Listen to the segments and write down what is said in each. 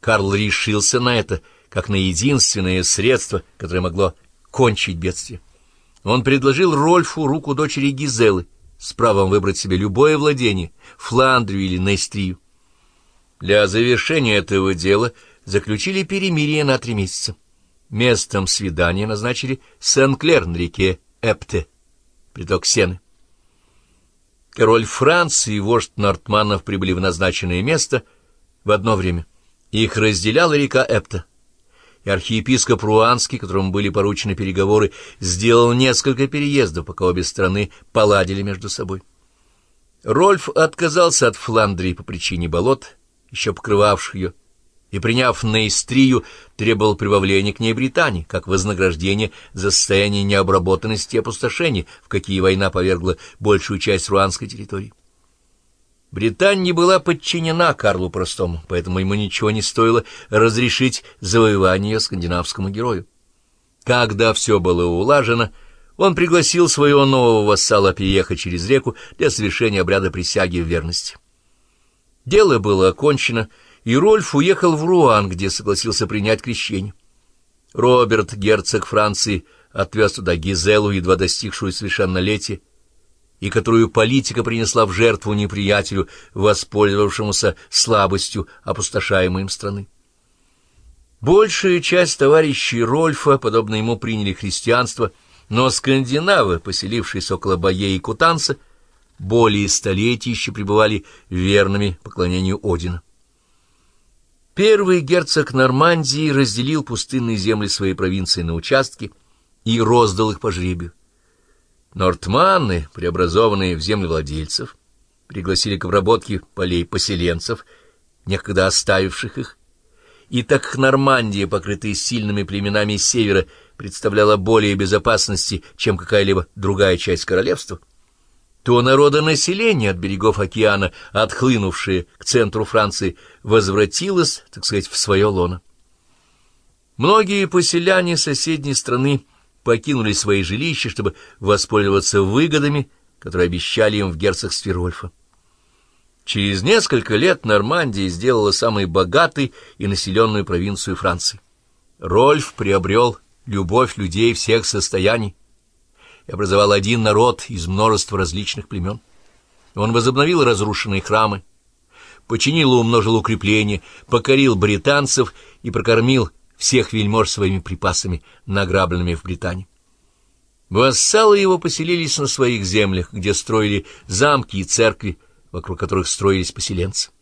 Карл решился на это, как на единственное средство, которое могло кончить бедствие. Он предложил Рольфу руку дочери Гизелы с правом выбрать себе любое владение, Фландрию или Нестрию. Для завершения этого дела заключили перемирие на три месяца. Местом свидания назначили Сен-Клер на реке Эпте, приток Сены. Король Франции и вождь Нортманов прибыли в назначенное место в одно время. Их разделяла река Эпта. И архиепископ Руанский, которому были поручены переговоры, сделал несколько переездов, пока обе страны поладили между собой. Рольф отказался от Фландрии по причине болот, еще покрывавших ее, и, приняв Нейстрию, требовал прибавления к ней Британии, как вознаграждение за состояние необработанности и опустошения, в какие война повергла большую часть руанской территории. Британия была подчинена Карлу Простому, поэтому ему ничего не стоило разрешить завоевание скандинавскому герою. Когда все было улажено, он пригласил своего нового вассала переехать через реку для совершения обряда присяги в верности. Дело было окончено, и Рольф уехал в Руан, где согласился принять крещение. Роберт, герцог Франции, отвез туда Гизелу, едва достигшую совершеннолетия, и которую политика принесла в жертву неприятелю, воспользовавшемуся слабостью опустошаемой им страны. Большая часть товарищей Рольфа, подобно ему, приняли христианство, но скандинавы, поселившиеся около Бае и Кутанца, более столетий еще пребывали верными поклонению Одина. Первый герцог Нормандии разделил пустынные земли своей провинции на участки и роздал их по жребию. Нортманны, преобразованные в землевладельцев, пригласили к обработке полей поселенцев, некогда оставивших их, и так как Нормандия, покрытая сильными племенами севера, представляла более безопасности, чем какая-либо другая часть королевства, то народонаселение от берегов океана, отхлынувшее к центру Франции, возвратилось, так сказать, в свое лоно. Многие поселяне соседней страны покинули свои жилища, чтобы воспользоваться выгодами, которые обещали им в герцогстве Рольфа. Через несколько лет Нормандия сделала самой богатой и населенную провинцию Франции. Рольф приобрел любовь людей всех состояний, и образовал один народ из множества различных племен. Он возобновил разрушенные храмы, починил и умножил укрепления, покорил британцев и прокормил всех вельмож своими припасами, награбленными в Британии. Вассалы его поселились на своих землях, где строили замки и церкви, вокруг которых строились поселенцы.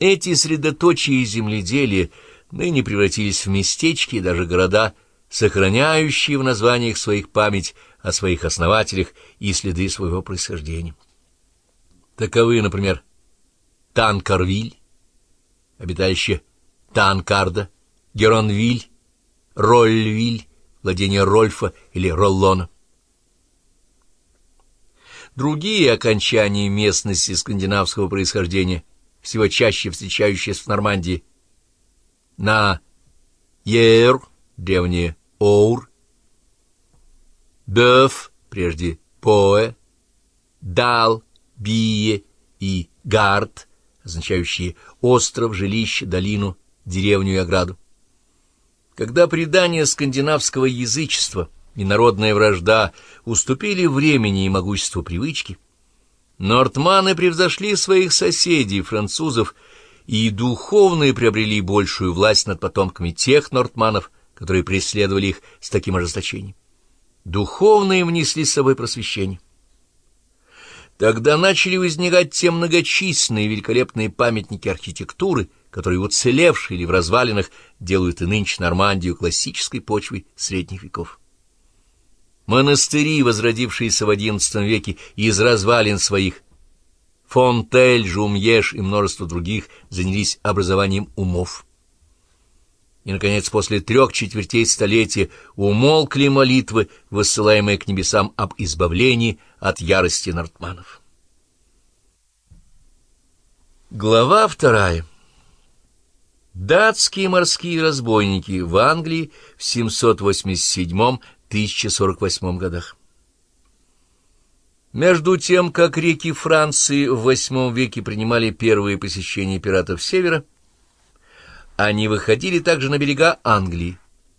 Эти средоточия земледелия ныне превратились в местечки и даже города, сохраняющие в названиях своих память о своих основателях и следы своего происхождения. Таковы, например, Танкарвиль, обиталище Танкарда, Геронвиль, Рольвиль, владение Рольфа или Роллона. Другие окончания местности скандинавского происхождения, всего чаще встречающиеся в Нормандии, на Ер, древнее Оур, Бёв, прежде Поэ, Дал, Бие и Гард, означающие остров, жилище, долину, деревню и ограду. Когда предания скандинавского язычества и народная вражда уступили времени и могуществу привычки, нортманы превзошли своих соседей, французов, и духовные приобрели большую власть над потомками тех нортманов, которые преследовали их с таким ожесточением. Духовные внесли с собой просвещение. Тогда начали возникать те многочисленные великолепные памятники архитектуры, которые уцелевшие или в развалинах делают и нынче Нормандию классической почвой средних веков. Монастыри, возродившиеся в XI веке из развалин своих, Фонтель, Жумьеш и множество других занялись образованием умов. И, наконец, после трех четвертей столетия умолкли молитвы, высылаемые к небесам об избавлении от ярости нортманов. Глава вторая. Датские морские разбойники в Англии в 787-1048 годах. Между тем, как реки Франции в VIII веке принимали первые посещения пиратов севера, Они выходили также на берега Англии.